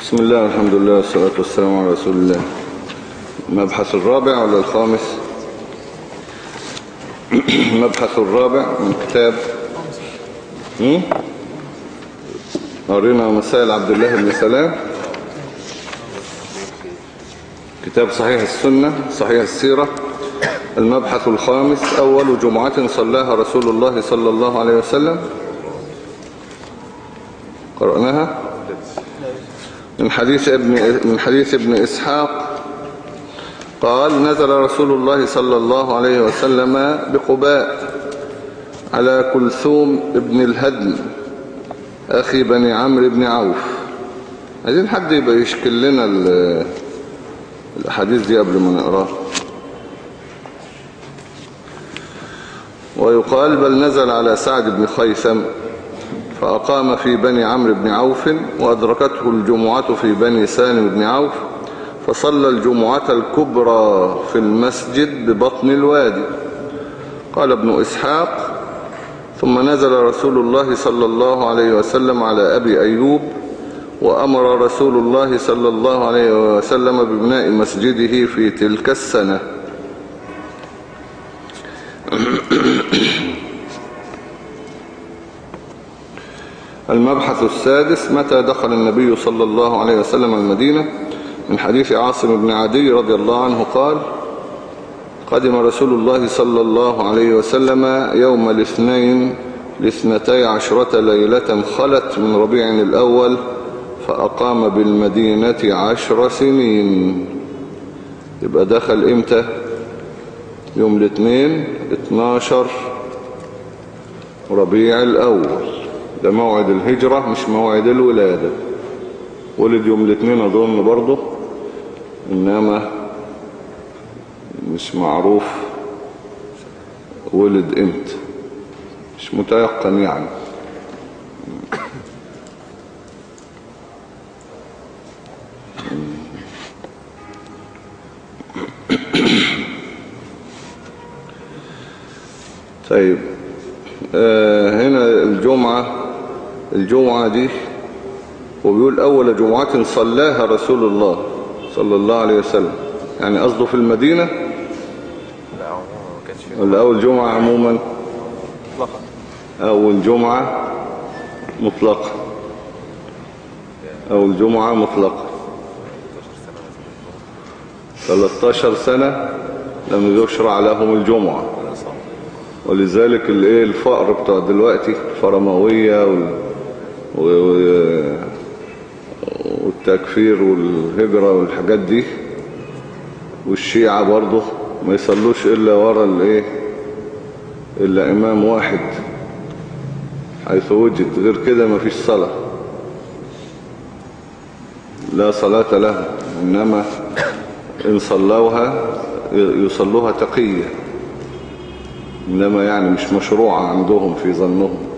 بسم الله الحمد لله والصلاة والسلام على رسول الله. المبحث الرابع ولا الخامس؟ المبحث الرابع من كتاب؟ قرينا مسائل عبد الله بن سلام. كتاب صحيح السنة صحيح السيرة. المبحث الخامس أول جمعة صلاها رسول الله صلى الله عليه وسلم. قرأناها؟ من حديث ابن من حديث ابن إسحاق قال نزل رسول الله صلى الله عليه وسلم بقباء على كلثوم ابن الهدم أخي بني عمرو بن عوف. عايزين حد يبقى يشكل لنا الأحاديث دي قبل ما نقراها. ويقال بل نزل على سعد بن خيثم. فأقام في بني عمرو بن عوف وأدركته الجمعة في بني سالم بن عوف فصلى الجمعة الكبرى في المسجد ببطن الوادي. قال ابن إسحاق ثم نزل رسول الله صلى الله عليه وسلم على أبي أيوب وأمر رسول الله صلى الله عليه وسلم ببناء مسجده في تلك السنة. المبحث السادس متى دخل النبي صلى الله عليه وسلم المدينة؟ من حديث عاصم بن عدي رضي الله عنه قال قدم رسول الله صلى الله عليه وسلم يوم الاثنين لاثنتي عشرة ليلة خلت من ربيع الأول فأقام بالمدينة عشر سنين. يبقى دخل إمتى؟ يوم الاثنين 12 ربيع الأول. ده موعد الهجرة مش موعد الولادة. ولد يوم الاثنين أظن برضه إنما مش معروف ولد إمتى. مش متيقن يعني. طيب آه هنا الجمعة الجمعة دي وبيقول أول جمعة صلاها رسول الله صلى الله عليه وسلم. يعني قصده في المدينة؟ ولا أول جمعة عموما؟ مطلقا. أول جمعة مطلقة. أول جمعة مطلقة. 13 سنة لم يشرع لهم الجمعة. ولذلك الفقر بتاع دلوقتي الفرموية وال... والتكفير والهجرة والحاجات دي. والشيعة برضه ما يصلوش إلا ورا الإيه؟ إلا إمام واحد. حيث وجد غير كده ما فيش صلاة. لا صلاة له. إنما إن صلوها يصلوها تقية. إنما يعني مش مشروعة عندهم في ظنهم.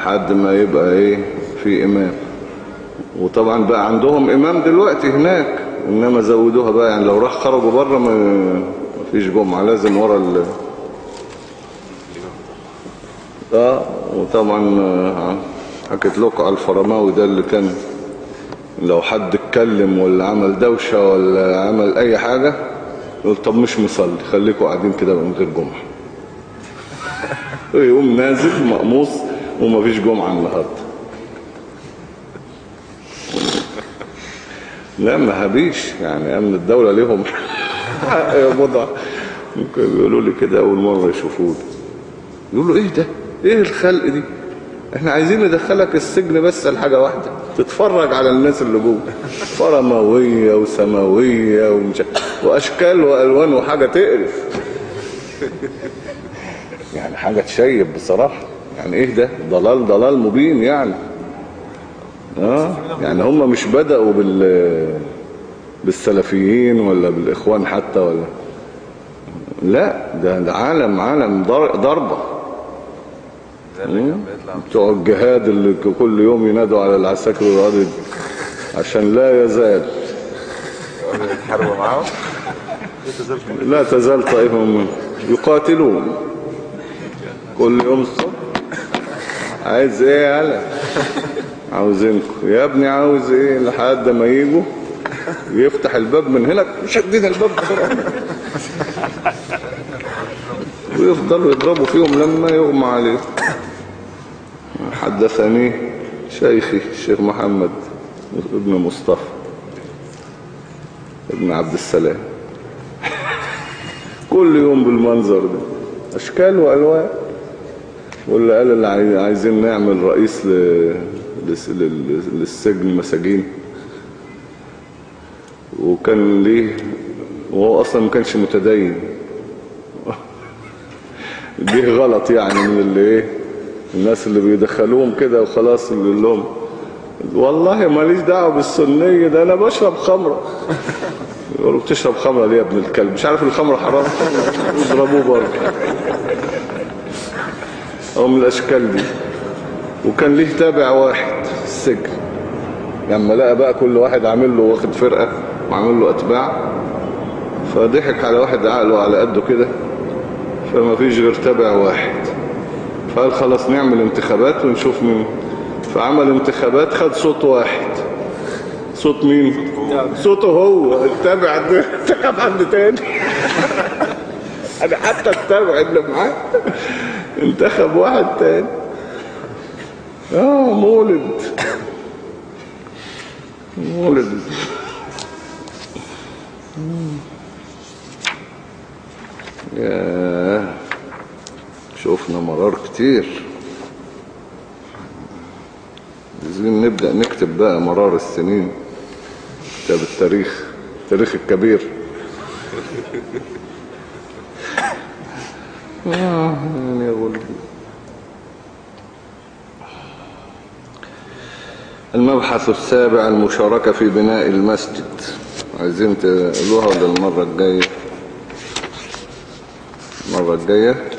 لحد ما يبقى إيه في إمام. وطبعا بقى عندهم إمام دلوقتي هناك إنما زودوها بقى يعني لو راح خرجوا بره ما فيش جمعة لازم ورا ال آه وطبعا آه، حكيت لكم على الفرماوي ده اللي كان لو حد اتكلم ولا عمل دوشة ولا عمل أي حاجة يقول طب مش مصلي خليكم قاعدين كده من غير جمعة. يقوم نازل مقموص ومفيش جمعة النهاردة. لا ما هبيش يعني أمن الدولة ليهم. وضع ممكن يقولوا لي كده أول مرة يشوفوني. يقولوا إيه ده؟ إيه الخلق دي؟ إحنا عايزين ندخلك السجن بس لحاجة واحدة. تتفرج على الناس اللي جوه. فرموية وسماوية ومش وأشكال وألوان وحاجة تقرف. يعني حاجة تشيب بصراحة. يعني إيه ده؟ ضلال ضلال مبين يعني. آه؟ يعني هم مش بدأوا بال بالسلفيين ولا بالإخوان حتى ولا؟ لا ده, عالم عالم ضر- ضربة. بتوع الجهاد اللي كل يوم ينادوا على العساكر والقاضي عشان لا يزال. معاهم لا تزال طائفة منهم. يقاتلون. كل يوم الصبح. عايز إيه يا هلا عاوزينكم. يا ابني عاوز إيه لحد ما يجوا؟ يفتح الباب من هنا. شدينا الباب بسرعة. ويفضلوا يضربوا فيهم لما يغمى عليه حدثني شيخي الشيخ محمد ابن مصطفى ابن عبد السلام. كل يوم بالمنظر ده. أشكال وألوان. واللي قال اللي عاي- عايزين نعمل رئيس للسجن مساجين. وكان ليه وهو أصلا ما كانش متدين. دي غلط يعني من اللي إيه؟ الناس اللي بيدخلوهم كده وخلاص اللي لهم. والله ماليش دعوة بالسنية ده أنا بشرب خمرة. يقولوا بتشرب خمرة ليه يا ابن الكلب؟ مش عارف الخمرة حرام؟ يضربوه برضه. أو من الأشكال دي. وكان ليه تابع واحد في السجن. لما لقى بقى كل واحد عامل له واخد فرقة وعامل له أتباع فضحك على واحد عقله على قده كده فما فيش غير تابع واحد. فقال خلاص نعمل انتخابات ونشوف مين. فعمل انتخابات خد صوت واحد. صوت مين؟ صوته هو. التابع ده انتخب حد تاني. أنا حتى التابع اللي معاه. انتخب واحد تاني. آه مولد. مولد. ياه. شوفنا مرار كتير. عايزين نبدأ نكتب بقى مرار السنين. كتاب التاريخ. التاريخ الكبير. المبحث السابع المشاركة في بناء المسجد. عايزين تقولوها ولا المرة الجاية. المرة الجاية.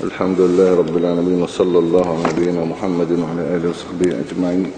الحمد لله رب العالمين وصلى الله على نبينا محمد وعلى آله وصحبه أجمعين.